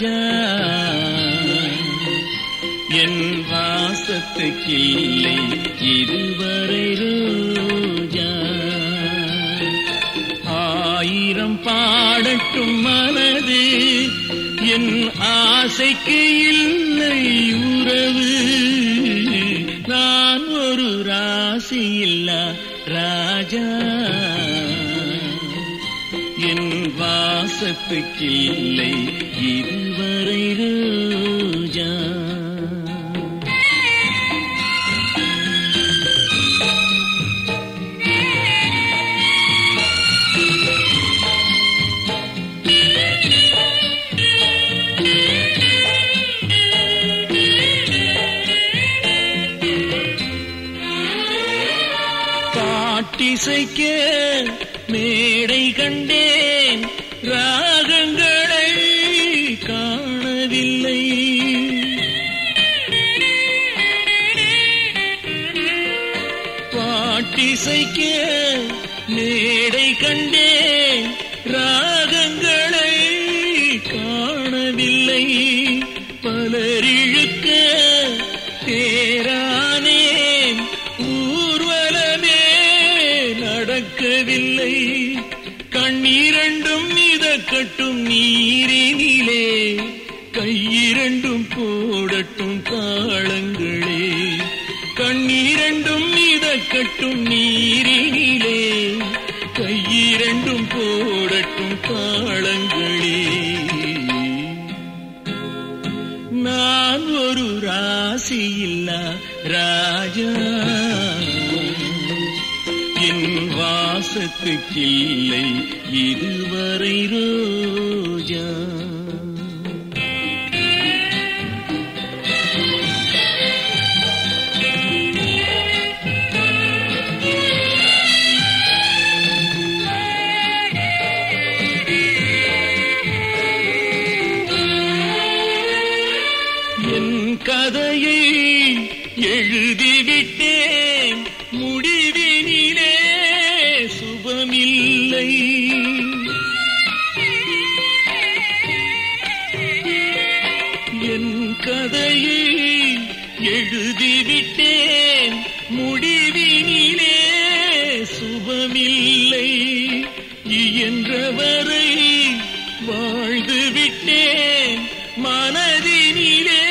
ராஜா என் வாசத்துக்கில்லை இதுவரை ரோஜா ஆயிரம் பாடட்டும் மனது என் ஆசைக்கு இல்லை உறவு. நான் ஒரு ராசி இல்லா ராஜா. வாசத்துக்கில்லை இதுவரை ரோஜா. பாட்டிசைக்க மேடை கண்டே ராகங்களை காணவில்லை. பாட்டிசைக்க மேடை கண்டேன். ராகங்களை காணவில்லை. பலரிழுக்க தேரானேன் ஊர்வலமே நடக்கவில்லை. கண்ணீரண்டும் மிதக்கட்டும் நீரினிலே கையிரண்டும் போடட்டும் காலங்களே. கண்ணீரண்டும் மிதக்கட்டும் நீரினிலே கையிரண்டும் போடட்டும் காலங்களே. நான் ஒரு ராசி இல்லா ராஜா. வாசத்துக்கில்லை இதுவரை ரோஜா. என் கதையை எழுதிவிட்டேன். கதையை எழுதிவிட்டேன். முடிவினிலே சுபமில்லை. இயன்றவரை வாழ்ந்துவிட்டேன். மனதினிலே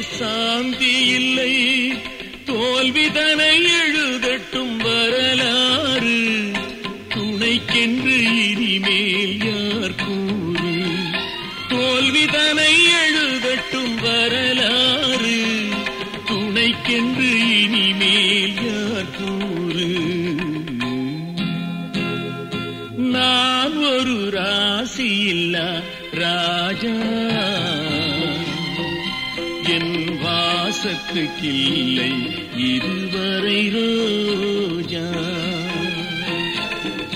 சாந்தி இல்லை. தோல்விதனை எழுதட்டும் வரலாறு. துணைக்கென்று ஒரு ராசி இல்லா ராஜா. என் வாசத்துக்கில்லை இதுவரை ரோஜா.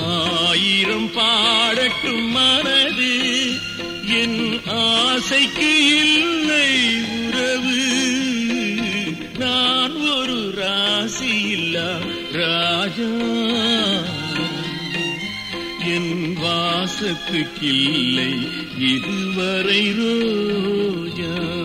ஆயிரம் பாடட்டும் மனது என் ஆசைக்கு இல்லை உறவு. நான் ஒரு ராசி இல்லா ராஜா. என் வாசத்துக்கில்லை. இதுவரை ரோஜா